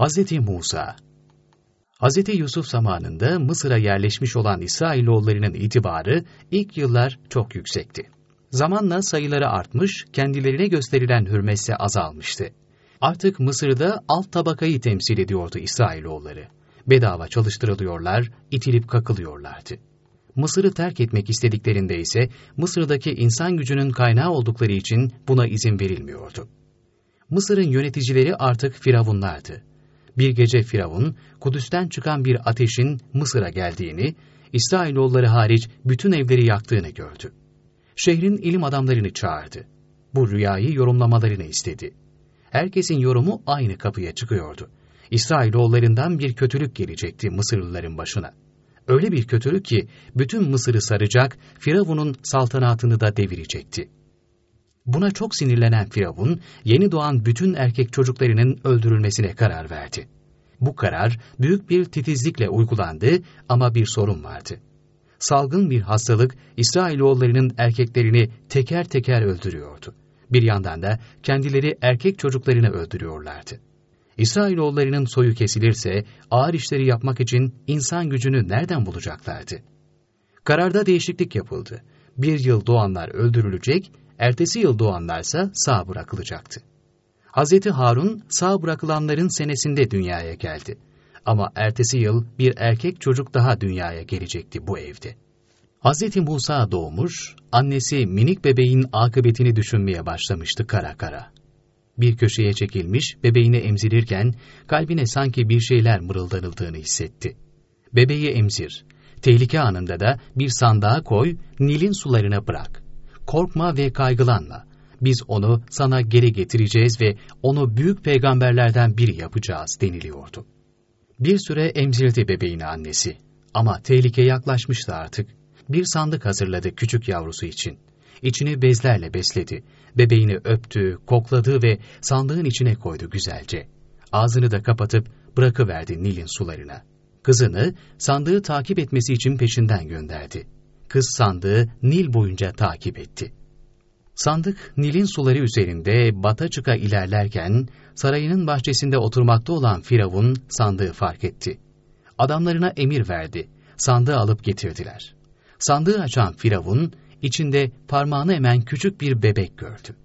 Hz. Musa Hz. Yusuf zamanında Mısır'a yerleşmiş olan İsrailoğullarının itibarı ilk yıllar çok yüksekti. Zamanla sayıları artmış, kendilerine gösterilen hürmetse azalmıştı. Artık Mısır'da alt tabakayı temsil ediyordu İsrailoğulları. Bedava çalıştırılıyorlar, itilip kakılıyorlardı. Mısır'ı terk etmek istediklerinde ise Mısır'daki insan gücünün kaynağı oldukları için buna izin verilmiyordu. Mısır'ın yöneticileri artık firavunlardı. Bir gece Firavun, Kudüs'ten çıkan bir ateşin Mısır'a geldiğini, İsrailoğulları hariç bütün evleri yaktığını gördü. Şehrin ilim adamlarını çağırdı. Bu rüyayı yorumlamalarını istedi. Herkesin yorumu aynı kapıya çıkıyordu. İsrailoğullarından bir kötülük gelecekti Mısırlıların başına. Öyle bir kötülük ki bütün Mısır'ı saracak, Firavun'un saltanatını da devirecekti. Buna çok sinirlenen Firavun, yeni doğan bütün erkek çocuklarının öldürülmesine karar verdi. Bu karar büyük bir titizlikle uygulandı ama bir sorun vardı. Salgın bir hastalık İsrailoğullarının erkeklerini teker teker öldürüyordu. Bir yandan da kendileri erkek çocuklarını öldürüyorlardı. İsrailoğullarının soyu kesilirse ağır işleri yapmak için insan gücünü nereden bulacaklardı? Kararda değişiklik yapıldı. Bir yıl doğanlar öldürülecek, ertesi yıl doğanlarsa sağ bırakılacaktı. Hz. Harun sağ bırakılanların senesinde dünyaya geldi. Ama ertesi yıl bir erkek çocuk daha dünyaya gelecekti bu evde. Hz. Musa doğmuş, annesi minik bebeğin akıbetini düşünmeye başlamıştı kara kara. Bir köşeye çekilmiş, bebeğini emzirirken kalbine sanki bir şeyler mırıldanıldığını hissetti. Bebeği emzir, tehlike anında da bir sandığa koy, Nil'in sularına bırak. Korkma ve kaygılanma. Biz onu sana geri getireceğiz ve onu büyük peygamberlerden biri yapacağız deniliyordu. Bir süre emzirdi bebeğini annesi. Ama tehlike yaklaşmıştı artık. Bir sandık hazırladı küçük yavrusu için. İçini bezlerle besledi. Bebeğini öptü, kokladı ve sandığın içine koydu güzelce. Ağzını da kapatıp bırakıverdi Nil'in sularına. Kızını sandığı takip etmesi için peşinden gönderdi. Kız sandığı Nil boyunca takip etti. Sandık Nil'in suları üzerinde bata çıka ilerlerken sarayının bahçesinde oturmakta olan Firavun sandığı fark etti. Adamlarına emir verdi. Sandığı alıp getirdiler. Sandığı açan Firavun içinde parmağını emen küçük bir bebek gördü.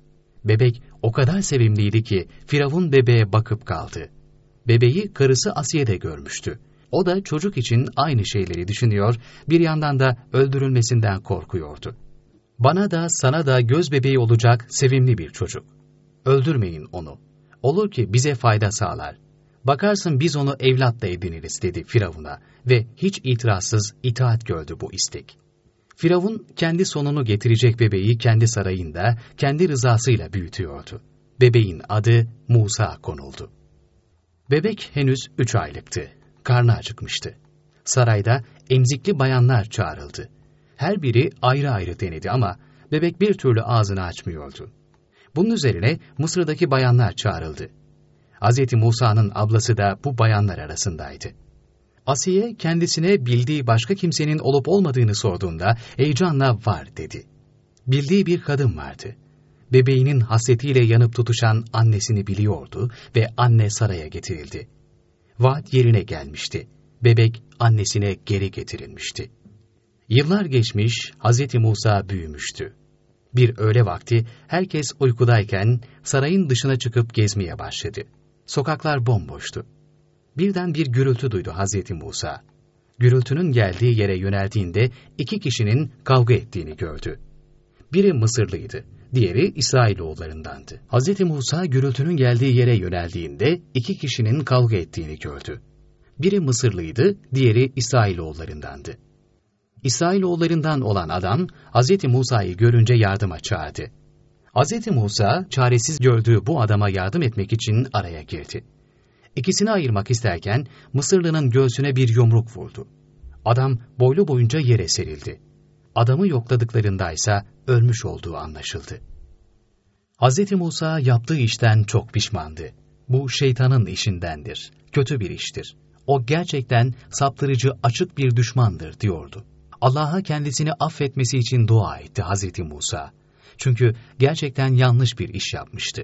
Bebek o kadar sevimliydi ki Firavun bebeğe bakıp kaldı. Bebeği karısı Asiye de görmüştü. O da çocuk için aynı şeyleri düşünüyor, bir yandan da öldürülmesinden korkuyordu. Bana da sana da göz bebeği olacak sevimli bir çocuk. Öldürmeyin onu. Olur ki bize fayda sağlar. Bakarsın biz onu evlatla ediniriz dedi Firavun'a ve hiç itirazsız itaat gördü bu istek. Firavun kendi sonunu getirecek bebeği kendi sarayında kendi rızasıyla büyütüyordu. Bebeğin adı Musa konuldu. Bebek henüz üç aylıktı. Karnı acıkmıştı. Sarayda emzikli bayanlar çağrıldı. Her biri ayrı ayrı denedi ama bebek bir türlü ağzını açmıyordu. Bunun üzerine Mısır'daki bayanlar çağrıldı. Hz. Musa'nın ablası da bu bayanlar arasındaydı. Asiye kendisine bildiği başka kimsenin olup olmadığını sorduğunda heyecanla var dedi. Bildiği bir kadın vardı. Bebeğinin hasretiyle yanıp tutuşan annesini biliyordu ve anne saraya getirildi. Vaat yerine gelmişti. Bebek annesine geri getirilmişti. Yıllar geçmiş, Hz. Musa büyümüştü. Bir öğle vakti herkes uykudayken sarayın dışına çıkıp gezmeye başladı. Sokaklar bomboştu. Birden bir gürültü duydu Hazreti Musa. Gürültünün geldiği yere yöneldiğinde iki kişinin kavga ettiğini gördü. Biri Mısırlıydı, diğeri İsrailoğullarındandı. Hazreti Musa gürültünün geldiği yere yöneldiğinde iki kişinin kavga ettiğini gördü. Biri Mısırlıydı, diğeri İsrailoğullarındandı. İsrailoğullarından olan adam Hazreti Musa'yı görünce yardıma çağırdı. Hazreti Musa çaresiz gördüğü bu adama yardım etmek için araya girdi. İkisini ayırmak isterken Mısırlı'nın göğsüne bir yumruk vurdu. Adam boylu boyunca yere serildi. Adamı yokladıklarındaysa ölmüş olduğu anlaşıldı. Hz. Musa yaptığı işten çok pişmandı. Bu şeytanın işindendir, kötü bir iştir. O gerçekten saptırıcı açık bir düşmandır diyordu. Allah'a kendisini affetmesi için dua etti Hz. Musa. Çünkü gerçekten yanlış bir iş yapmıştı.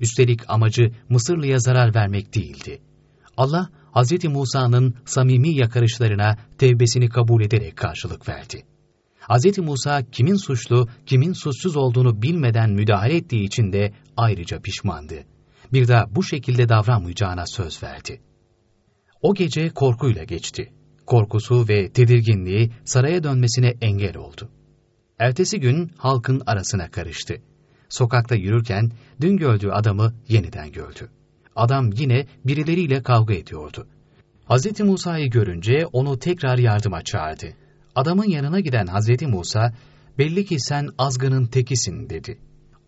Üstelik amacı Mısırlı'ya zarar vermek değildi. Allah, Hz. Musa'nın samimi yakarışlarına tevbesini kabul ederek karşılık verdi. Hz. Musa kimin suçlu, kimin suçsuz olduğunu bilmeden müdahale ettiği için de ayrıca pişmandı. Bir daha bu şekilde davranmayacağına söz verdi. O gece korkuyla geçti. Korkusu ve tedirginliği saraya dönmesine engel oldu. Ertesi gün halkın arasına karıştı. Sokakta yürürken dün gördüğü adamı yeniden gördü. Adam yine birileriyle kavga ediyordu. Hz. Musa'yı görünce onu tekrar yardıma çağırdı. Adamın yanına giden Hz. Musa, belli ki sen azgının tekisin dedi.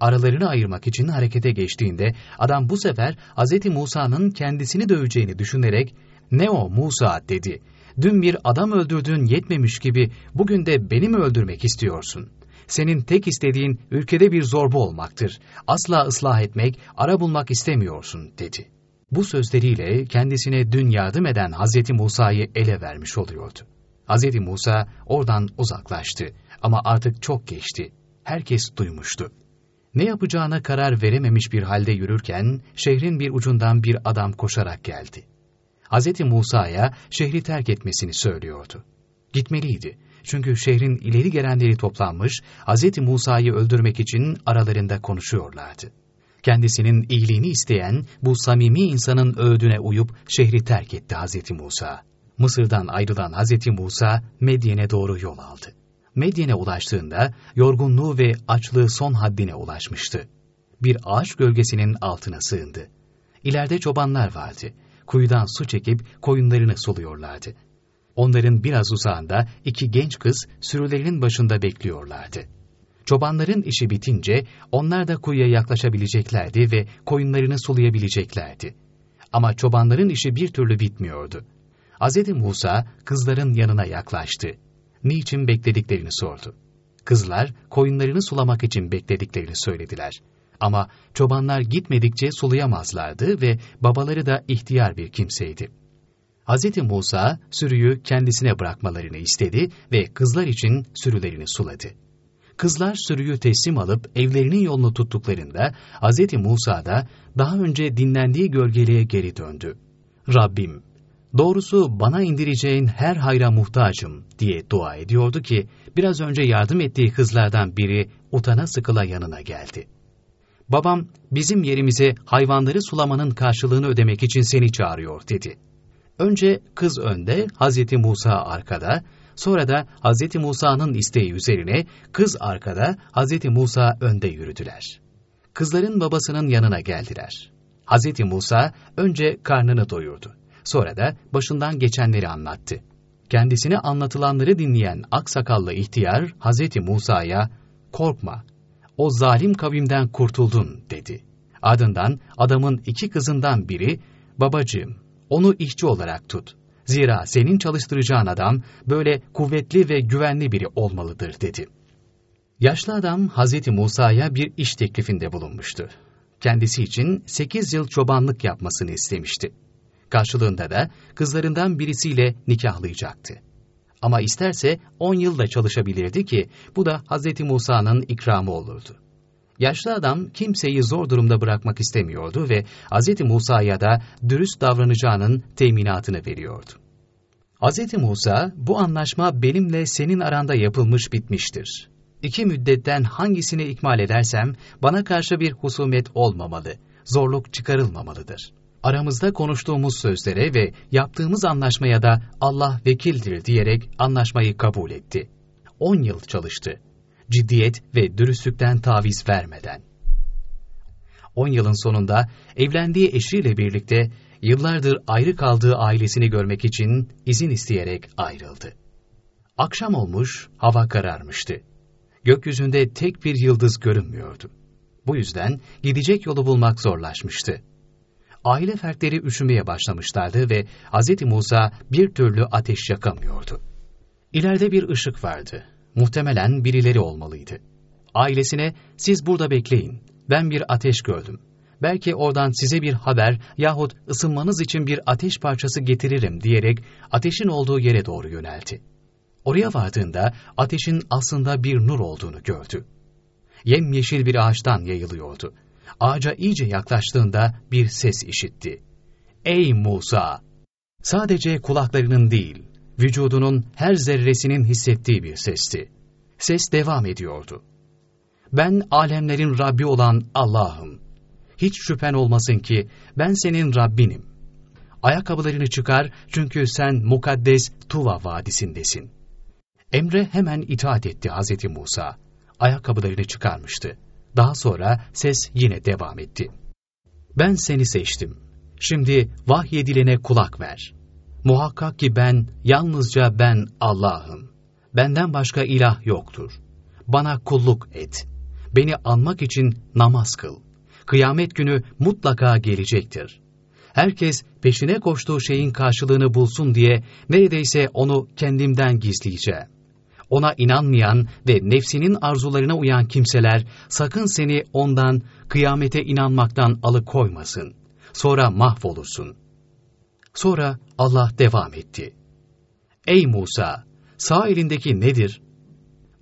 Aralarını ayırmak için harekete geçtiğinde adam bu sefer Hz. Musa'nın kendisini döveceğini düşünerek ne o Musa dedi. Dün bir adam öldürdüğün yetmemiş gibi bugün de beni mi öldürmek istiyorsun? Senin tek istediğin ülkede bir zorba olmaktır. Asla ıslah etmek, ara bulmak istemiyorsun dedi. Bu sözleriyle kendisine dün yardım eden Hz. Musa'yı ele vermiş oluyordu. Hz. Musa oradan uzaklaştı ama artık çok geçti. Herkes duymuştu. Ne yapacağına karar verememiş bir halde yürürken şehrin bir ucundan bir adam koşarak geldi. Hz. Musa'ya şehri terk etmesini söylüyordu. Gitmeliydi. Çünkü şehrin ileri gelenleri toplanmış, Hz. Musa'yı öldürmek için aralarında konuşuyorlardı. Kendisinin iyiliğini isteyen bu samimi insanın öğüdüne uyup şehri terk etti Hz. Musa. Mısır'dan ayrılan Hz. Musa Medyen'e doğru yol aldı. Medyen'e ulaştığında yorgunluğu ve açlığı son haddine ulaşmıştı. Bir ağaç gölgesinin altına sığındı. İleride çobanlar vardı. Kuyudan su çekip koyunlarını suluyorlardı. Onların biraz uzağında iki genç kız sürülerinin başında bekliyorlardı. Çobanların işi bitince onlar da kuyuya yaklaşabileceklerdi ve koyunlarını sulayabileceklerdi. Ama çobanların işi bir türlü bitmiyordu. Hz. Musa kızların yanına yaklaştı. Niçin beklediklerini sordu. Kızlar koyunlarını sulamak için beklediklerini söylediler. Ama çobanlar gitmedikçe sulayamazlardı ve babaları da ihtiyar bir kimseydi. Hz. Musa sürüyü kendisine bırakmalarını istedi ve kızlar için sürülerini suladı. Kızlar sürüyü teslim alıp evlerinin yolunu tuttuklarında Hz. Musa da daha önce dinlendiği gölgeliğe geri döndü. Rabbim, doğrusu bana indireceğin her hayra muhtacım diye dua ediyordu ki biraz önce yardım ettiği kızlardan biri utana sıkıla yanına geldi. Babam bizim yerimize hayvanları sulamanın karşılığını ödemek için seni çağırıyor dedi. Önce kız önde, Hazreti Musa arkada, sonra da Hazreti Musa'nın isteği üzerine kız arkada, Hazreti Musa önde yürüdüler. Kızların babasının yanına geldiler. Hazreti Musa önce karnını doyurdu. Sonra da başından geçenleri anlattı. Kendisine anlatılanları dinleyen aksakallı ihtiyar Hazreti Musa'ya korkma o zalim kavimden kurtuldun dedi. Ardından adamın iki kızından biri babacığım onu işçi olarak tut. Zira senin çalıştıracağın adam böyle kuvvetli ve güvenli biri olmalıdır dedi. Yaşlı adam Hazreti Musa'ya bir iş teklifinde bulunmuştu. Kendisi için sekiz yıl çobanlık yapmasını istemişti. Karşılığında da kızlarından birisiyle nikahlayacaktı. Ama isterse on yılda çalışabilirdi ki bu da Hz. Musa'nın ikramı olurdu. Yaşlı adam kimseyi zor durumda bırakmak istemiyordu ve Hz. Musa'ya da dürüst davranacağının teminatını veriyordu. Hz. Musa, bu anlaşma benimle senin aranda yapılmış bitmiştir. İki müddetten hangisini ikmal edersem bana karşı bir husumet olmamalı, zorluk çıkarılmamalıdır.'' Aramızda konuştuğumuz sözlere ve yaptığımız anlaşmaya da Allah vekildir diyerek anlaşmayı kabul etti. 10 yıl çalıştı. Ciddiyet ve dürüstlükten taviz vermeden. 10 yılın sonunda evlendiği eşiyle birlikte yıllardır ayrı kaldığı ailesini görmek için izin isteyerek ayrıldı. Akşam olmuş, hava kararmıştı. Gökyüzünde tek bir yıldız görünmüyordu. Bu yüzden gidecek yolu bulmak zorlaşmıştı aile fertleri üşümeye başlamışlardı ve Hz. Musa bir türlü ateş yakamıyordu. İleride bir ışık vardı. Muhtemelen birileri olmalıydı. Ailesine siz burada bekleyin. Ben bir ateş gördüm. Belki oradan size bir haber yahut ısınmanız için bir ateş parçası getiririm diyerek ateşin olduğu yere doğru yöneldi. Oraya vardığında ateşin aslında bir nur olduğunu gördü. Yemyeşil bir ağaçtan yayılıyordu ağaca iyice yaklaştığında bir ses işitti. Ey Musa! Sadece kulaklarının değil, vücudunun her zerresinin hissettiği bir sesti. Ses devam ediyordu. Ben alemlerin Rabbi olan Allah'ım. Hiç şüphen olmasın ki ben senin Rabbinim. Ayakkabılarını çıkar çünkü sen mukaddes Tuva vadisindesin. Emre hemen itaat etti Hz. Musa. Ayakkabılarını çıkarmıştı. Daha sonra ses yine devam etti. Ben seni seçtim. Şimdi vahyedilene kulak ver. Muhakkak ki ben, yalnızca ben Allah'ım. Benden başka ilah yoktur. Bana kulluk et. Beni anmak için namaz kıl. Kıyamet günü mutlaka gelecektir. Herkes peşine koştuğu şeyin karşılığını bulsun diye neredeyse onu kendimden gizleyeceğim. Ona inanmayan ve nefsinin arzularına uyan kimseler sakın seni ondan kıyamete inanmaktan alıkoymasın. Sonra mahvolursun. Sonra Allah devam etti. Ey Musa! Sağ elindeki nedir?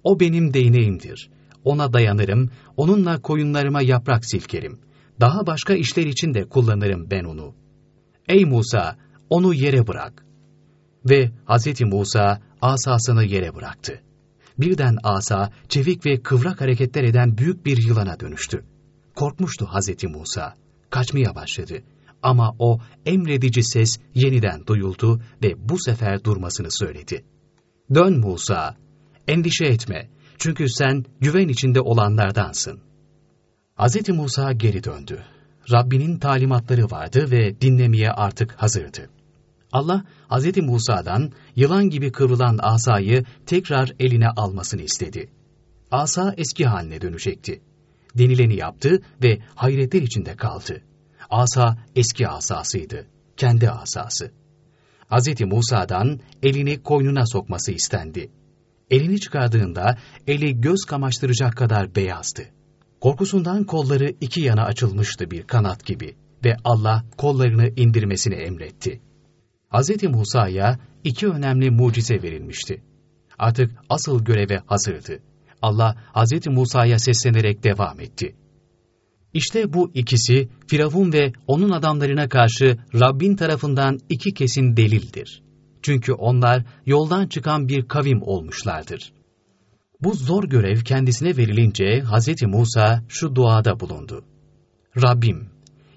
O benim değneğimdir. Ona dayanırım, onunla koyunlarıma yaprak silkerim. Daha başka işler için de kullanırım ben onu. Ey Musa! Onu yere bırak. Ve Hz. Musa asasını yere bıraktı. Birden asa, çevik ve kıvrak hareketler eden büyük bir yılana dönüştü. Korkmuştu Hz. Musa. Kaçmaya başladı. Ama o emredici ses yeniden duyuldu ve bu sefer durmasını söyledi. Dön Musa, endişe etme çünkü sen güven içinde olanlardansın. Hz. Musa geri döndü. Rabbinin talimatları vardı ve dinlemeye artık hazırdı. Allah Hz. Musa'dan yılan gibi kıvrılan asayı tekrar eline almasını istedi. Asa eski haline dönecekti. Denileni yaptı ve hayretler içinde kaldı. Asa eski asasıydı, kendi asası. Hz. Musa'dan elini koynuna sokması istendi. Elini çıkardığında eli göz kamaştıracak kadar beyazdı. Korkusundan kolları iki yana açılmıştı bir kanat gibi ve Allah kollarını indirmesini emretti. Hz. Musa'ya iki önemli mucize verilmişti. Artık asıl göreve hazırdı. Allah Hz. Musa'ya seslenerek devam etti. İşte bu ikisi Firavun ve onun adamlarına karşı Rabbin tarafından iki kesin delildir. Çünkü onlar yoldan çıkan bir kavim olmuşlardır. Bu zor görev kendisine verilince Hz. Musa şu duada bulundu. Rabbim,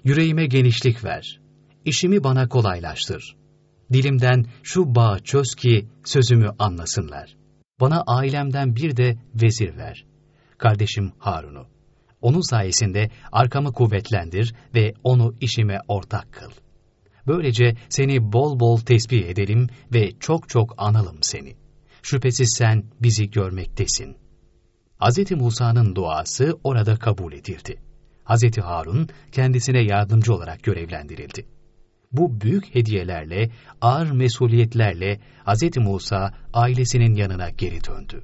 yüreğime genişlik ver, işimi bana kolaylaştır. Dilimden şu bağı çöz ki sözümü anlasınlar. Bana ailemden bir de vezir ver. Kardeşim Harun'u. Onun sayesinde arkamı kuvvetlendir ve onu işime ortak kıl. Böylece seni bol bol tesbih edelim ve çok çok analım seni. Şüphesiz sen bizi görmektesin. Hz. Musa'nın duası orada kabul edildi. Hz. Harun kendisine yardımcı olarak görevlendirildi. Bu büyük hediyelerle, ağır mesuliyetlerle Hz. Musa ailesinin yanına geri döndü.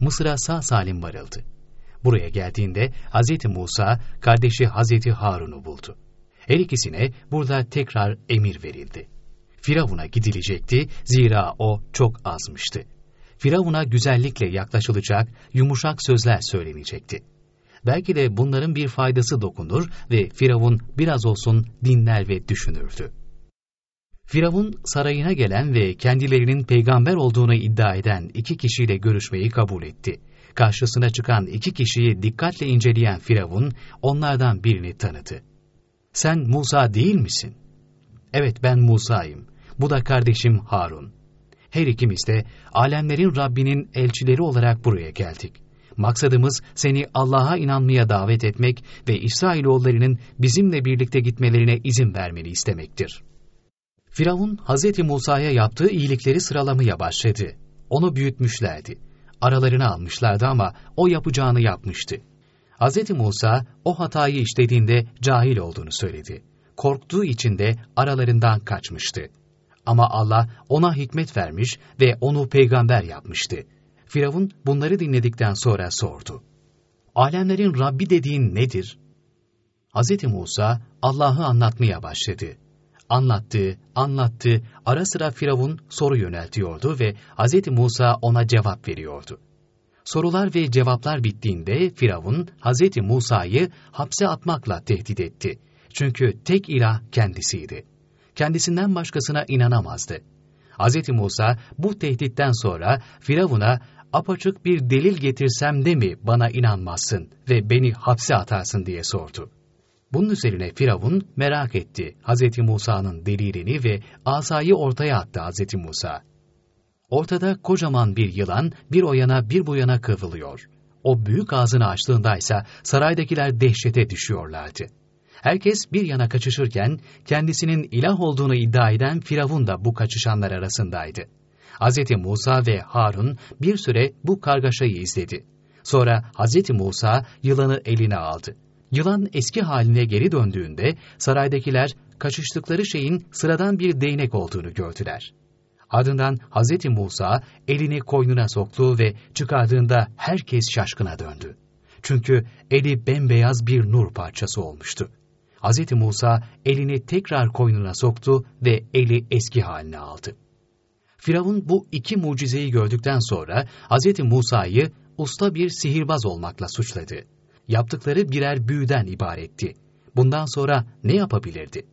Mısır'a sağ salim varıldı. Buraya geldiğinde Hz. Musa kardeşi Hz. Harun'u buldu. Her ikisine burada tekrar emir verildi. Firavun'a gidilecekti zira o çok azmıştı. Firavun'a güzellikle yaklaşılacak, yumuşak sözler söylenecekti. Belki de bunların bir faydası dokunur ve Firavun biraz olsun dinler ve düşünürdü. Firavun sarayına gelen ve kendilerinin peygamber olduğunu iddia eden iki kişiyle görüşmeyi kabul etti. Karşısına çıkan iki kişiyi dikkatle inceleyen Firavun onlardan birini tanıdı. Sen Musa değil misin? Evet ben Musa'yım. Bu da kardeşim Harun. Her ikimiz de alemlerin Rabbinin elçileri olarak buraya geldik. Maksadımız seni Allah'a inanmaya davet etmek ve İsrailoğullarının bizimle birlikte gitmelerine izin vermeni istemektir. Firavun, Hz. Musa'ya yaptığı iyilikleri sıralamaya başladı. Onu büyütmüşlerdi. Aralarını almışlardı ama o yapacağını yapmıştı. Hz. Musa o hatayı işlediğinde cahil olduğunu söyledi. Korktuğu için de aralarından kaçmıştı. Ama Allah ona hikmet vermiş ve onu peygamber yapmıştı. Firavun bunları dinledikten sonra sordu. Alemlerin Rabbi dediğin nedir? Hz. Musa Allah'ı anlatmaya başladı. Anlattı, anlattı, ara sıra Firavun soru yöneltiyordu ve Hz. Musa ona cevap veriyordu. Sorular ve cevaplar bittiğinde Firavun Hz. Musa'yı hapse atmakla tehdit etti. Çünkü tek ilah kendisiydi. kendisinden başkasına inanamazdı. Hz. Musa bu tehditten sonra Firavun'a apaçık bir delil getirsem de mi bana inanmazsın ve beni hapse atarsın diye sordu. Bunun üzerine Firavun merak etti Hz. Musa'nın delilini ve asayı ortaya attı Hz. Musa. Ortada kocaman bir yılan bir o yana bir bu yana kıvrılıyor. O büyük ağzını açtığındaysa saraydakiler dehşete düşüyorlardı. Herkes bir yana kaçışırken kendisinin ilah olduğunu iddia eden Firavun da bu kaçışanlar arasındaydı. Hz. Musa ve Harun bir süre bu kargaşayı izledi. Sonra Hz. Musa yılanı eline aldı. Yılan eski haline geri döndüğünde saraydakiler kaçıştıkları şeyin sıradan bir değnek olduğunu gördüler. Ardından Hz. Musa elini koynuna soktu ve çıkardığında herkes şaşkına döndü. Çünkü eli bembeyaz bir nur parçası olmuştu. Hz. Musa elini tekrar koynuna soktu ve eli eski haline aldı. Firavun bu iki mucizeyi gördükten sonra Hz. Musa'yı usta bir sihirbaz olmakla suçladı. Yaptıkları birer büyüden ibaretti. Bundan sonra ne yapabilirdi?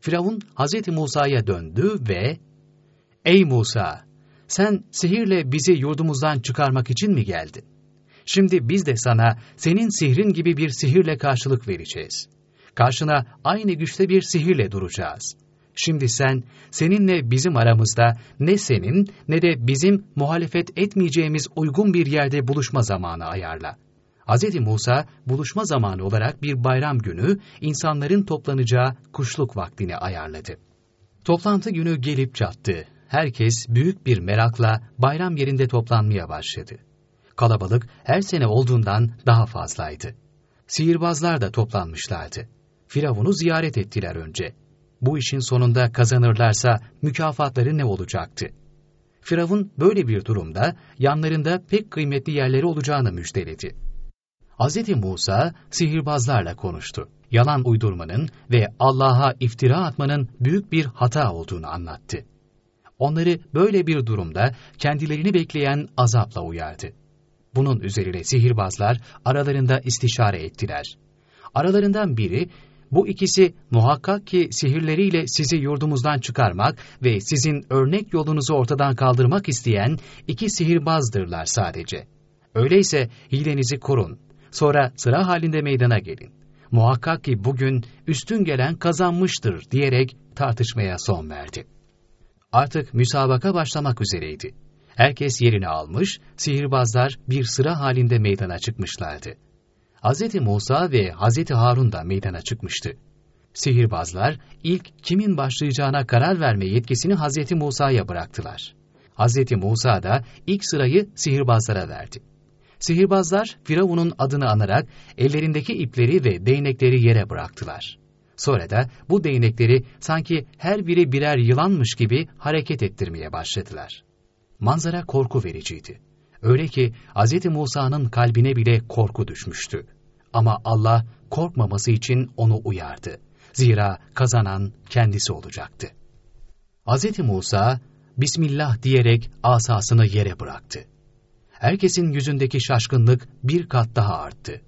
Firavun Hz. Musa'ya döndü ve ''Ey Musa, sen sihirle bizi yurdumuzdan çıkarmak için mi geldin? Şimdi biz de sana senin sihrin gibi bir sihirle karşılık vereceğiz. Karşına aynı güçte bir sihirle duracağız. Şimdi sen, seninle bizim aramızda ne senin ne de bizim muhalefet etmeyeceğimiz uygun bir yerde buluşma zamanı ayarla.'' Hz. Musa buluşma zamanı olarak bir bayram günü insanların toplanacağı kuşluk vaktini ayarladı. Toplantı günü gelip çattı. Herkes büyük bir merakla bayram yerinde toplanmaya başladı. Kalabalık her sene olduğundan daha fazlaydı. Sihirbazlar da toplanmışlardı. Firavun'u ziyaret ettiler önce. Bu işin sonunda kazanırlarsa mükafatları ne olacaktı? Firavun böyle bir durumda yanlarında pek kıymetli yerleri olacağını müjdeledi. Hz. Musa sihirbazlarla konuştu. Yalan uydurmanın ve Allah'a iftira atmanın büyük bir hata olduğunu anlattı. Onları böyle bir durumda kendilerini bekleyen azapla uyardı. Bunun üzerine sihirbazlar aralarında istişare ettiler. Aralarından biri, bu ikisi muhakkak ki sihirleriyle sizi yurdumuzdan çıkarmak ve sizin örnek yolunuzu ortadan kaldırmak isteyen iki sihirbazdırlar sadece. Öyleyse hilenizi korun, Sonra sıra halinde meydana gelin. Muhakkak ki bugün üstün gelen kazanmıştır diyerek tartışmaya son verdi. Artık müsabaka başlamak üzereydi. Herkes yerini almış, sihirbazlar bir sıra halinde meydana çıkmışlardı. Hz. Musa ve Hz. Harun da meydana çıkmıştı. Sihirbazlar ilk kimin başlayacağına karar verme yetkisini Hz. Musa'ya bıraktılar. Hz. Musa da ilk sırayı sihirbazlara verdi. Sihirbazlar Firavun'un adını anarak ellerindeki ipleri ve değnekleri yere bıraktılar. Sonra da bu değnekleri sanki her biri birer yılanmış gibi hareket ettirmeye başladılar. Manzara korku vericiydi. Öyle ki Hz. Musa'nın kalbine bile korku düşmüştü. Ama Allah korkmaması için onu uyardı. Zira kazanan kendisi olacaktı. Hz. Musa, Bismillah diyerek asasını yere bıraktı herkesin yüzündeki şaşkınlık bir kat daha arttı.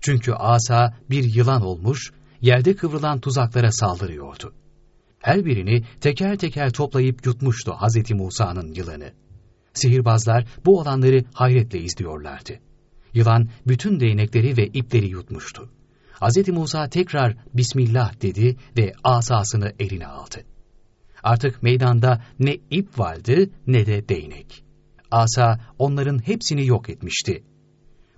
Çünkü asa bir yılan olmuş, yerde kıvrılan tuzaklara saldırıyordu. Her birini teker teker toplayıp yutmuştu Hz. Musa'nın yılanı. Sihirbazlar bu olanları hayretle izliyorlardı. Yılan bütün değnekleri ve ipleri yutmuştu. Hz. Musa tekrar Bismillah dedi ve asasını eline aldı. Artık meydanda ne ip vardı ne de değnek. Asa onların hepsini yok etmişti.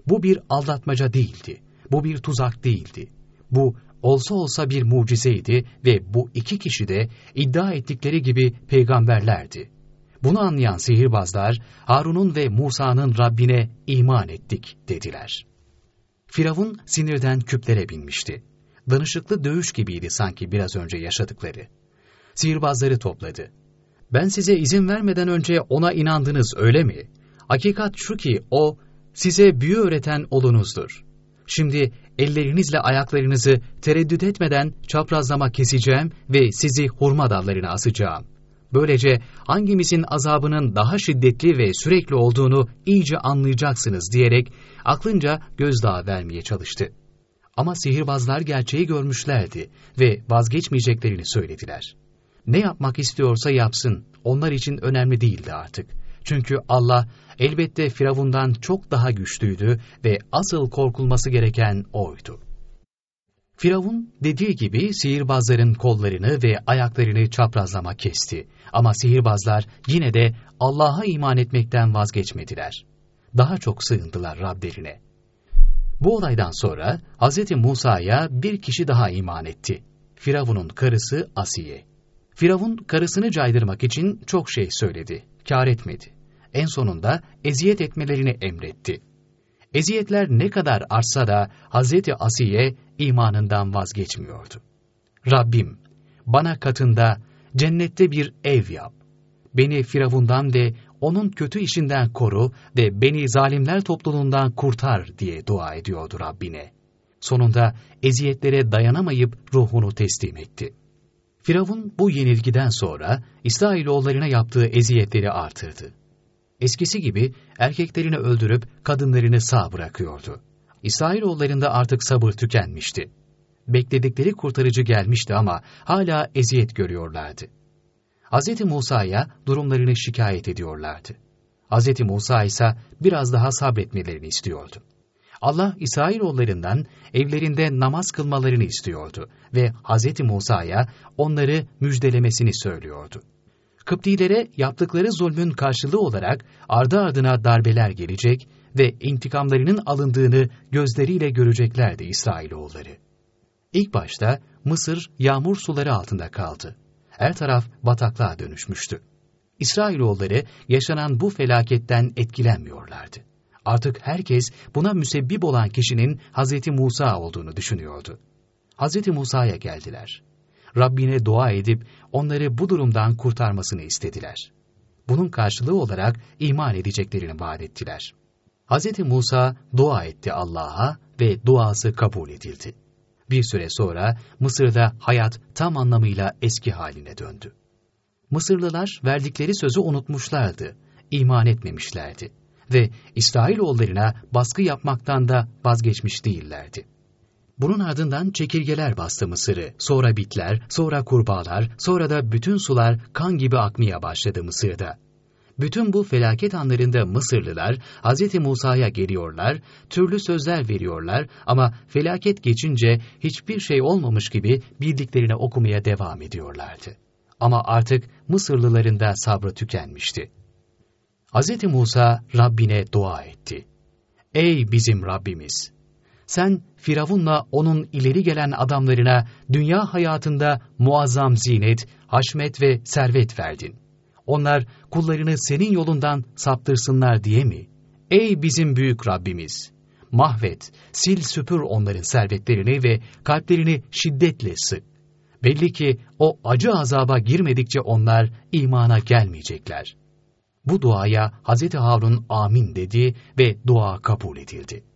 Bu bir aldatmaca değildi. Bu bir tuzak değildi. Bu olsa olsa bir mucizeydi ve bu iki kişi de iddia ettikleri gibi peygamberlerdi. Bunu anlayan sihirbazlar Harun'un ve Musa'nın Rabbine iman ettik dediler. Firavun sinirden küplere binmişti. Danışıklı dövüş gibiydi sanki biraz önce yaşadıkları. Sihirbazları topladı. Ben size izin vermeden önce ona inandınız öyle mi? Hakikat şu ki o size büyü öğreten olunuzdur. Şimdi ellerinizle ayaklarınızı tereddüt etmeden çaprazlama keseceğim ve sizi hurma dallarına asacağım. Böylece hangimizin azabının daha şiddetli ve sürekli olduğunu iyice anlayacaksınız diyerek aklınca gözdağı vermeye çalıştı. Ama sihirbazlar gerçeği görmüşlerdi ve vazgeçmeyeceklerini söylediler. Ne yapmak istiyorsa yapsın, onlar için önemli değildi artık. Çünkü Allah elbette Firavundan çok daha güçlüydü ve asıl korkulması gereken oydu. Firavun dediği gibi sihirbazların kollarını ve ayaklarını çaprazlama kesti. Ama sihirbazlar yine de Allah'a iman etmekten vazgeçmediler. Daha çok sığındılar Rablerine. Bu olaydan sonra Hz. Musa'ya bir kişi daha iman etti. Firavun'un karısı Asiye. Firavun karısını caydırmak için çok şey söyledi, kar etmedi. En sonunda eziyet etmelerini emretti. Eziyetler ne kadar artsa da Hazreti Asiye imanından vazgeçmiyordu. Rabbim, bana katında cennette bir ev yap. Beni Firavundan ve onun kötü işinden koru ve beni zalimler topluluğundan kurtar diye dua ediyordu Rabbine. Sonunda eziyetlere dayanamayıp ruhunu teslim etti. Firavun bu yenilgiden sonra İsrailoğullarına yaptığı eziyetleri artırdı. Eskisi gibi erkeklerini öldürüp kadınlarını sağ bırakıyordu. İsrailoğullarında artık sabır tükenmişti. Bekledikleri kurtarıcı gelmişti ama hala eziyet görüyorlardı. Hz. Musa'ya durumlarını şikayet ediyorlardı. Hz. Musa ise biraz daha sabretmelerini istiyordu. Allah İsrailoğullarından evlerinde namaz kılmalarını istiyordu ve Hz. Musa'ya onları müjdelemesini söylüyordu. Kıptilere yaptıkları zulmün karşılığı olarak ardı ardına darbeler gelecek ve intikamlarının alındığını gözleriyle göreceklerdi İsrailoğulları. İlk başta Mısır yağmur suları altında kaldı. Her taraf bataklığa dönüşmüştü. İsrailoğulları yaşanan bu felaketten etkilenmiyorlardı. Artık herkes buna müsebbip olan kişinin Hz. Musa olduğunu düşünüyordu. Hz. Musa'ya geldiler. Rabbine dua edip onları bu durumdan kurtarmasını istediler. Bunun karşılığı olarak iman edeceklerini vaat ettiler. Hz. Musa dua etti Allah'a ve duası kabul edildi. Bir süre sonra Mısır'da hayat tam anlamıyla eski haline döndü. Mısırlılar verdikleri sözü unutmuşlardı, iman etmemişlerdi ve İsrailoğullarına baskı yapmaktan da vazgeçmiş değillerdi. Bunun ardından çekirgeler bastı Mısır'ı, sonra bitler, sonra kurbağalar, sonra da bütün sular kan gibi akmaya başladı Mısır'da. Bütün bu felaket anlarında Mısırlılar Hz. Musa'ya geliyorlar, türlü sözler veriyorlar ama felaket geçince hiçbir şey olmamış gibi bildiklerine okumaya devam ediyorlardı. Ama artık Mısırlıların da sabrı tükenmişti. Hz. Musa Rabbine dua etti. Ey bizim Rabbimiz! Sen Firavun'la onun ileri gelen adamlarına dünya hayatında muazzam zinet, haşmet ve servet verdin. Onlar kullarını senin yolundan saptırsınlar diye mi? Ey bizim büyük Rabbimiz! Mahvet, sil süpür onların servetlerini ve kalplerini şiddetle sık. Belli ki o acı azaba girmedikçe onlar imana gelmeyecekler. Bu duaya Hz. Harun amin dedi ve dua kabul edildi.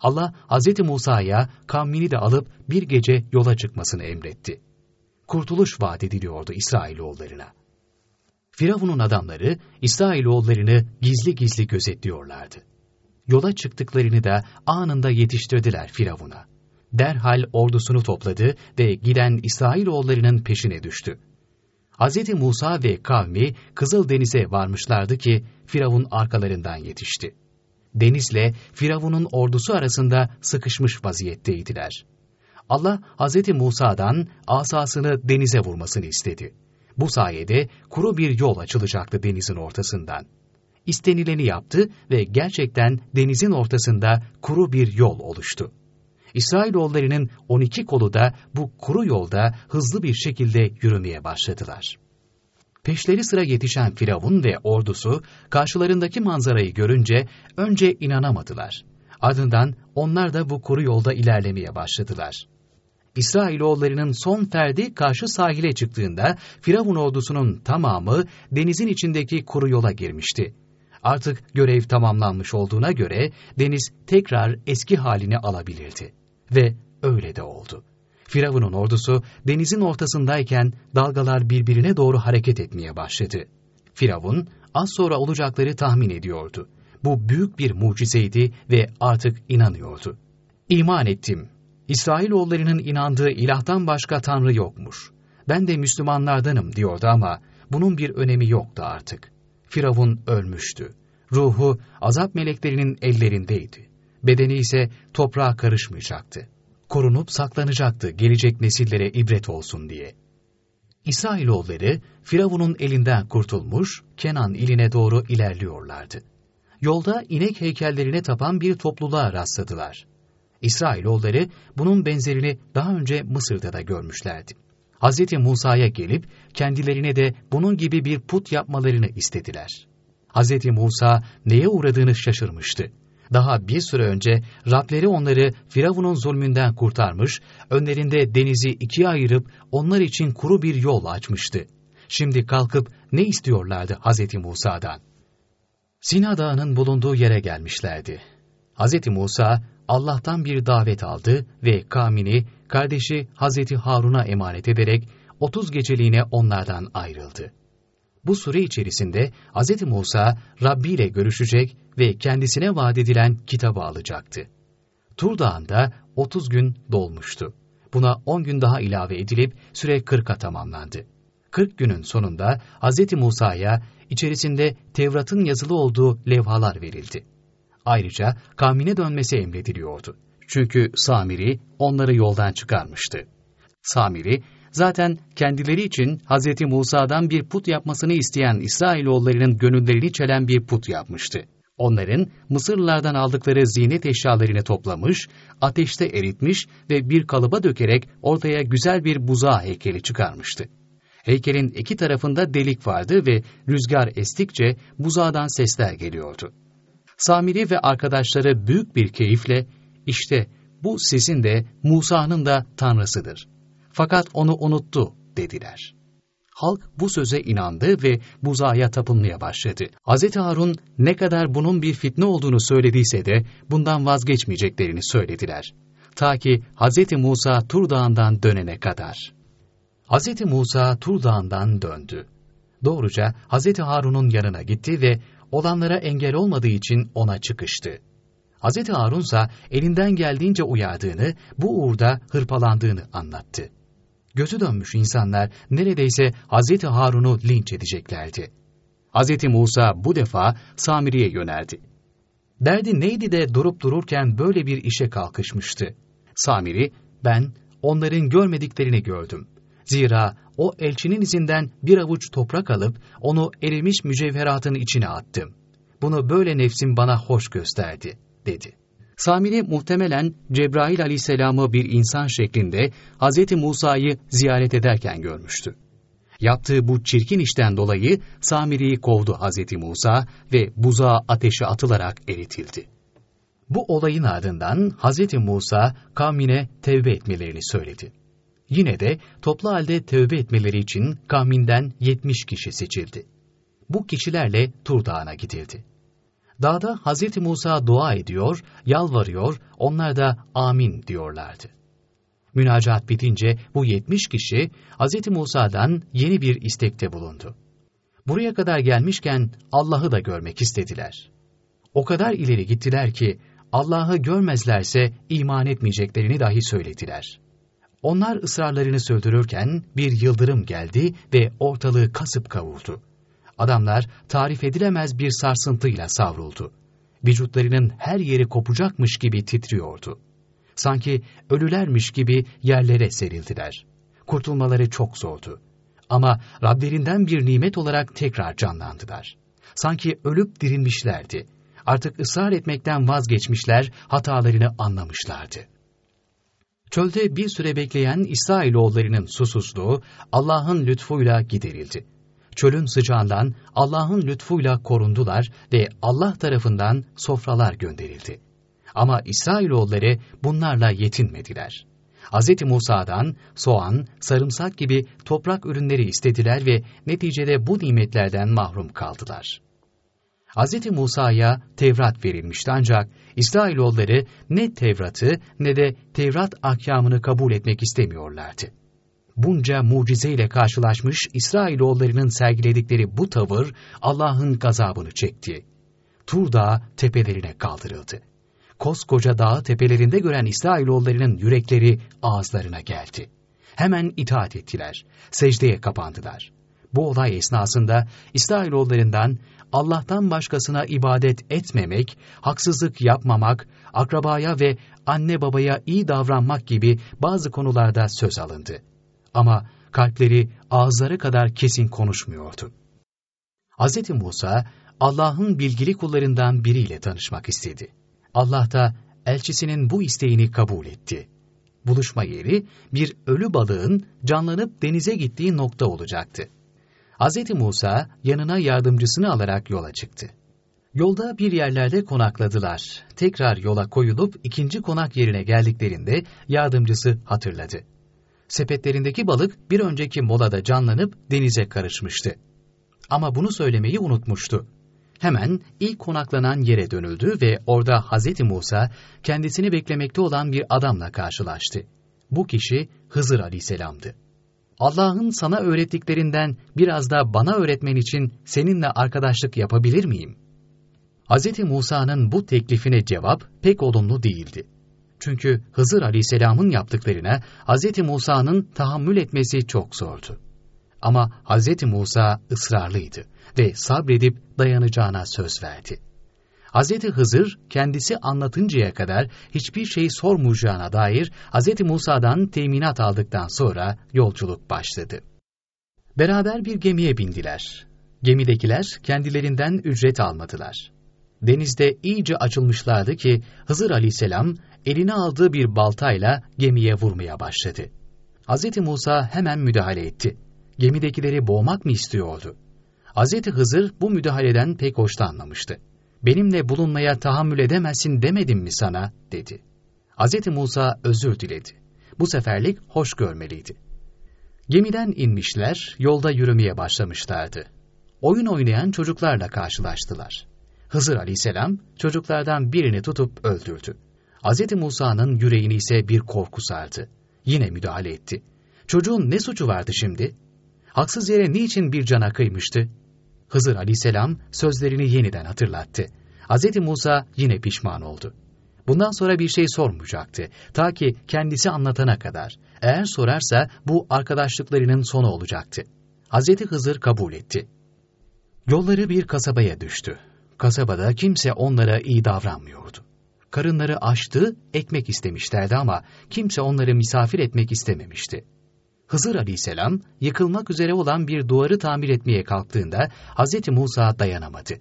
Allah Hz. Musa'ya kavmini de alıp bir gece yola çıkmasını emretti. Kurtuluş vaat ediliyordu İsrailoğullarına. Firavun'un adamları İsrailoğullarını gizli gizli gözetliyorlardı. Yola çıktıklarını da anında yetiştirdiler Firavun'a. Derhal ordusunu topladı ve giden İsrailoğullarının peşine düştü. Hz. Musa ve kavmi Kızıldeniz'e varmışlardı ki Firavun arkalarından yetişti. Denizle Firavun'un ordusu arasında sıkışmış vaziyetteydiler. Allah Hz. Musa'dan asasını denize vurmasını istedi. Bu sayede kuru bir yol açılacaktı denizin ortasından. İstenileni yaptı ve gerçekten denizin ortasında kuru bir yol oluştu. İsrailoğullarının 12 kolu da bu kuru yolda hızlı bir şekilde yürümeye başladılar. Peşleri sıra yetişen Firavun ve ordusu karşılarındaki manzarayı görünce önce inanamadılar. Ardından onlar da bu kuru yolda ilerlemeye başladılar. İsrailoğullarının son ferdi karşı sahile çıktığında Firavun ordusunun tamamı denizin içindeki kuru yola girmişti. Artık görev tamamlanmış olduğuna göre deniz tekrar eski halini alabilirdi. Ve öyle de oldu. Firavun'un ordusu denizin ortasındayken dalgalar birbirine doğru hareket etmeye başladı. Firavun az sonra olacakları tahmin ediyordu. Bu büyük bir mucizeydi ve artık inanıyordu. İman ettim. İsrailoğullarının inandığı ilahtan başka tanrı yokmuş. ben de Müslümanlardanım diyordu ama bunun bir önemi yoktu artık. Firavun ölmüştü. Ruhu azap meleklerinin ellerindeydi. Bedeni ise toprağa karışmayacaktı. Korunup saklanacaktı gelecek nesillere ibret olsun diye. İsrailoğulları Firavun'un elinden kurtulmuş Kenan iline doğru ilerliyorlardı. Yolda inek heykellerine tapan bir topluluğa rastladılar. İsrailoğulları bunun benzerini daha önce Mısır'da da görmüşlerdi. Hz. Musa'ya gelip kendilerine de bunun gibi bir put yapmalarını istediler. Hz. Musa neye uğradığını şaşırmıştı. Daha bir süre önce Rableri onları Firavun'un zulmünden kurtarmış, önlerinde denizi ikiye ayırıp onlar için kuru bir yol açmıştı. Şimdi kalkıp ne istiyorlardı Hz. Musa'dan? Sina Dağı'nın bulunduğu yere gelmişlerdi. Hz. Musa Allah'tan bir davet aldı ve kavmini kardeşi Hazreti Harun'a emanet ederek 30 geceliğine onlardan ayrıldı. Bu süre içerisinde Hz. Musa Rabbi ile görüşecek ve kendisine vaat edilen kitabı alacaktı. Tur Dağı'nda 30 gün dolmuştu. Buna 10 gün daha ilave edilip süre 40'a tamamlandı. 40 günün sonunda Hz. Musa'ya içerisinde Tevrat'ın yazılı olduğu levhalar verildi. Ayrıca kavmine dönmesi emrediliyordu. Çünkü Samiri onları yoldan çıkarmıştı. Samiri zaten kendileri için Hz. Musa'dan bir put yapmasını isteyen İsrailoğullarının gönüllerini çelen bir put yapmıştı. Onların Mısırlılardan aldıkları zinet eşyalarını toplamış, ateşte eritmiş ve bir kalıba dökerek ortaya güzel bir buzağı heykeli çıkarmıştı. Heykelin iki tarafında delik vardı ve rüzgar estikçe buzağdan sesler geliyordu. Samiri ve arkadaşları büyük bir keyifle işte bu sizin de Musa'nın da tanrısıdır. Fakat onu unuttu dediler. Halk bu söze inandı ve buzağa tapınmaya başladı. Hz. Harun ne kadar bunun bir fitne olduğunu söylediyse de bundan vazgeçmeyeceklerini söylediler. Ta ki Hz. Musa Tur Dağı'ndan dönene kadar. Hz. Musa Tur Dağı'ndan döndü. Doğruca Hz. Harun'un yanına gitti ve olanlara engel olmadığı için ona çıkıştı. Hz. Harun ise elinden geldiğince uyardığını, bu uğurda hırpalandığını anlattı. Gözü dönmüş insanlar neredeyse Hz. Harun'u linç edeceklerdi. Hz. Musa bu defa Samiri'ye yöneldi. Derdi neydi de durup dururken böyle bir işe kalkışmıştı. Samiri, ben onların görmediklerini gördüm. Zira o elçinin izinden bir avuç toprak alıp onu erimiş mücevheratın içine attım. Bunu böyle nefsim bana hoş gösterdi, dedi. Samiri muhtemelen Cebrail aleyhisselamı bir insan şeklinde Hz. Musa'yı ziyaret ederken görmüştü. Yaptığı bu çirkin işten dolayı Samiri'yi kovdu Hz. Musa ve buzağa ateşe atılarak eritildi. Bu olayın ardından Hz. Musa kavmine tevbe etmelerini söyledi. Yine de toplu halde tövbe etmeleri için kavminden 70 kişi seçildi. Bu kişilerle Tur Dağı'na gidildi. Dağda Hz. Musa dua ediyor, yalvarıyor, onlar da amin diyorlardı. Münacat bitince bu 70 kişi Hz. Musa'dan yeni bir istekte bulundu. Buraya kadar gelmişken Allah'ı da görmek istediler. O kadar ileri gittiler ki Allah'ı görmezlerse iman etmeyeceklerini dahi söylediler. Onlar ısrarlarını sürdürürken bir yıldırım geldi ve ortalığı kasıp kavurdu. Adamlar tarif edilemez bir sarsıntıyla savruldu. Vücutlarının her yeri kopacakmış gibi titriyordu. Sanki ölülermiş gibi yerlere serildiler. Kurtulmaları çok zordu. Ama Rablerinden bir nimet olarak tekrar canlandılar. Sanki ölüp dirilmişlerdi. Artık ısrar etmekten vazgeçmişler, hatalarını anlamışlardı. Çölde bir süre bekleyen İsrailoğullarının susuzluğu Allah'ın lütfuyla giderildi. Çölün sıcağından Allah'ın lütfuyla korundular ve Allah tarafından sofralar gönderildi. Ama İsrailoğulları bunlarla yetinmediler. Hz. Musa'dan soğan, sarımsak gibi toprak ürünleri istediler ve neticede bu nimetlerden mahrum kaldılar. Hz. Musa'ya Tevrat verilmişti ancak İsrailoğulları ne Tevrat'ı ne de Tevrat ahkamını kabul etmek istemiyorlardı. Bunca mucizeyle karşılaşmış İsrailoğullarının sergiledikleri bu tavır Allah'ın gazabını çekti. Tur Dağı tepelerine kaldırıldı. Koskoca dağı tepelerinde gören İsrailoğullarının yürekleri ağızlarına geldi. hemen itaat ettiler, secdeye kapandılar. Bu olay esnasında İsrailoğullarından Allah'tan başkasına ibadet etmemek, haksızlık yapmamak, akrabaya ve anne babaya iyi davranmak gibi bazı konularda söz alındı. Ama kalpleri ağızları kadar kesin konuşmuyordu. Hz. Musa, Allah'ın bilgili kullarından biriyle tanışmak istedi. Allah da elçisinin bu isteğini kabul etti. Buluşma yeri bir ölü balığın canlanıp denize gittiği nokta olacaktı. Hz. Musa yanına yardımcısını alarak yola çıktı. Yolda bir yerlerde konakladılar. Tekrar yola koyulup ikinci konak yerine geldiklerinde yardımcısı hatırladı. Sepetlerindeki balık bir önceki molada canlanıp denize karışmıştı. Ama bunu söylemeyi unutmuştu. Hemen ilk konaklanan yere dönüldü ve orada Hz. Musa kendisini beklemekte olan bir adamla karşılaştı. Bu kişi Hızır Aleyhisselam'dı. Allah'ın sana öğrettiklerinden biraz da bana öğretmen için seninle arkadaşlık yapabilir miyim? Hz. Musa'nın bu teklifine cevap pek olumlu değildi. Çünkü Hızır Aleyhisselam'ın yaptıklarına Hz. Musa'nın tahammül etmesi çok zordu. Ama Hz. Musa ısrarlıydı ve sabredip dayanacağına söz verdi. Hz. Hızır kendisi anlatıncaya kadar hiçbir şey sormayacağına dair Hz. Musa'dan teminat aldıktan sonra yolculuk başladı. Beraber bir gemiye bindiler. Gemidekiler kendilerinden ücret almadılar. Denizde iyice açılmışlardı ki Hızır aleyhisselam eline aldığı bir baltayla gemiye vurmaya başladı. Hz. Musa hemen müdahale etti. Gemidekileri boğmak mı istiyordu? Hz. Hızır bu müdahaleden pek hoşlanmamıştı. Benimle bulunmaya tahammül edemezsin demedim mi sana, dedi. Hz. Musa özür diledi. Bu seferlik hoş görmeliydi. Gemiden inmişler, yolda yürümeye başlamışlardı. Oyun oynayan çocuklarla karşılaştılar. Hızır aleyhisselam çocuklardan birini tutup öldürdü. Hz. Musa'nın yüreğini ise bir korku sardı. Yine müdahale etti. Çocuğun ne suçu vardı şimdi? Haksız yere niçin bir cana kıymıştı? Hızır aleyhisselam sözlerini yeniden hatırlattı. Hz. Musa yine pişman oldu. Bundan sonra bir şey sormayacaktı. Ta ki kendisi anlatana kadar. Eğer sorarsa bu arkadaşlıklarının sonu olacaktı. Hz. Hızır kabul etti. Yolları bir kasabaya düştü. Kasabada kimse onlara iyi davranmıyordu. Karınları açtı, ekmek istemişlerdi ama kimse onları misafir etmek istememişti. Hızır Aleyhisselam yıkılmak üzere olan bir duvarı tamir etmeye kalktığında Hz. Musa dayanamadı.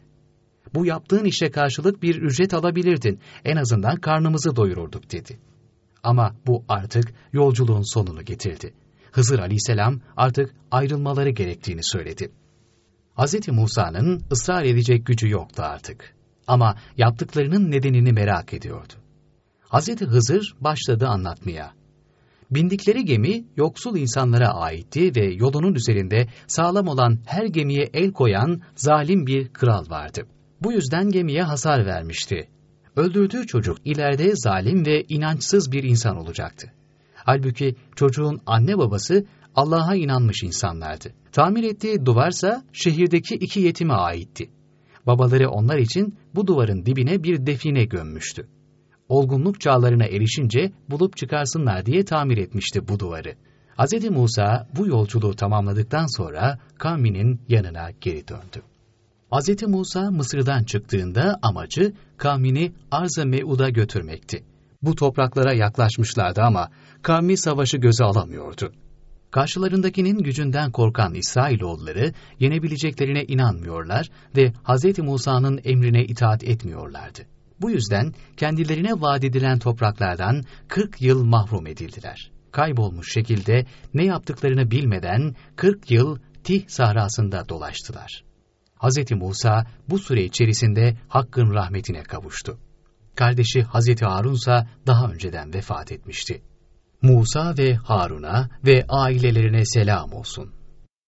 Bu yaptığın işe karşılık bir ücret alabilirdin, en azından karnımızı doyururduk dedi. Ama bu artık yolculuğun sonunu getirdi. Hızır Aleyhisselam artık ayrılmaları gerektiğini söyledi. Hz. Musa'nın ısrar edecek gücü yoktu artık. Ama yaptıklarının nedenini merak ediyordu. Hz. Hızır başladı anlatmaya. Bindikleri gemi yoksul insanlara aitti ve yolunun üzerinde sağlam olan her gemiye el koyan zalim bir kral vardı. Bu yüzden gemiye hasar vermişti. Öldürdüğü çocuk ileride zalim ve inançsız bir insan olacaktı. Halbuki çocuğun anne babası Allah'a inanmış insanlardı. Tamir ettiği duvarsa şehirdeki iki yetime aitti. Babaları onlar için bu duvarın dibine bir define gömmüştü. Olgunluk çağlarına erişince bulup çıkarsınlar diye tamir etmişti bu duvarı. Hz. Musa bu yolculuğu tamamladıktan sonra kavminin yanına geri döndü. Hz. Musa Mısır'dan çıktığında amacı kavmini Arz-ı Meud'a götürmekti. Bu topraklara yaklaşmışlardı ama kavmi savaşı göze alamıyordu. Karşılarındakinin gücünden korkan İsrailoğulları yenebileceklerine inanmıyorlar ve Hz. Musa'nın emrine itaat etmiyorlardı. Bu yüzden kendilerine vaat edilen topraklardan 40 yıl mahrum edildiler. Kaybolmuş şekilde ne yaptıklarını bilmeden 40 yıl Tih sahrasında dolaştılar. Hz. Musa bu süre içerisinde Hakk'ın rahmetine kavuştu. Kardeşi Hz. Harun ise daha önceden vefat etmişti. Musa ve Harun'a ve ailelerine selam olsun.